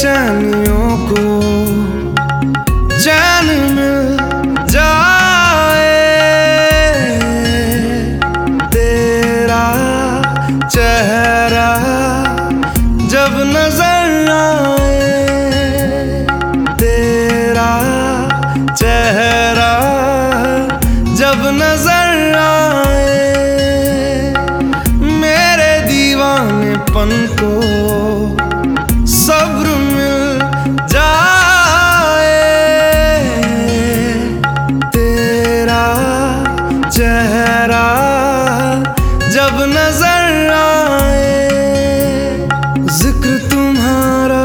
time ज़िक्र तुम्हारा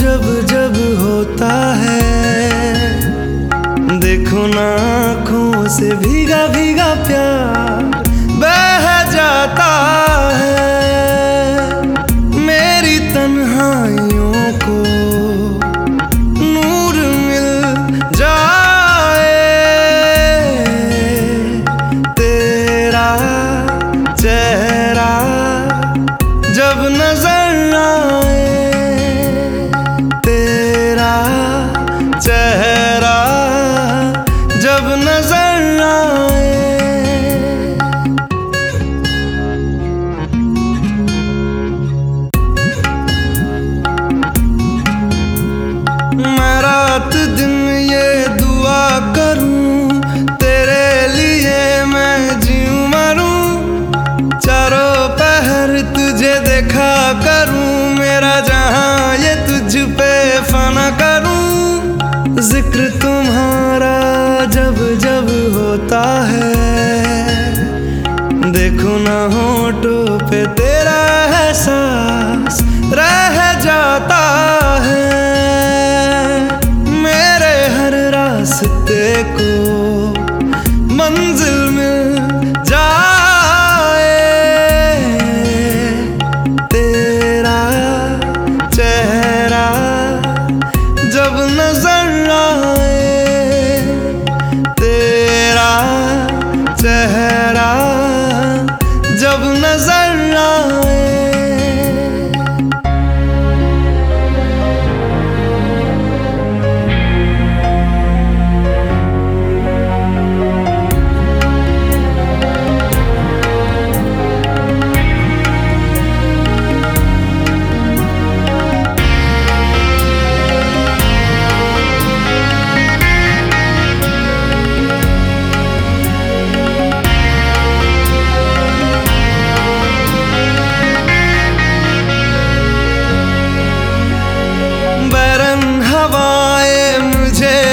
जब जब होता है। देखो ना आँखों से भीगा भीगा प्यार। तेरा चेहरा जब नज़र आए। मैं रात दिन ये दुआ करूँ, तेरे लिए मैं जीऊं मरूं। चारों पहर तुझे देखा करूँ, मेरा जहाँ फना करूँ? ज़िक्र तुम्हारा जब जब होता है। देखो ना होठों पे तेरा एहसास, रह जाता जब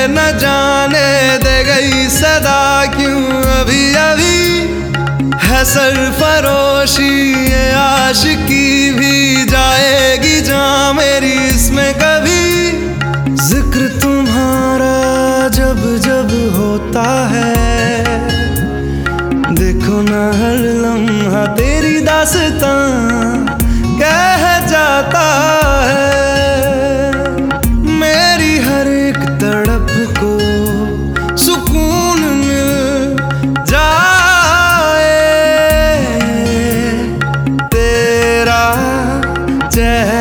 न जाने दे गई सदा क्यों अभी अभी? है सरफरोशी ये आशिकी भी जाएगी जा मेरी इसमें कभी। ज़िक्र तुम्हारा जब जब होता है। देखो ना हर लम्हा तेरी दासता, कह जाता है। तेरा चेहरा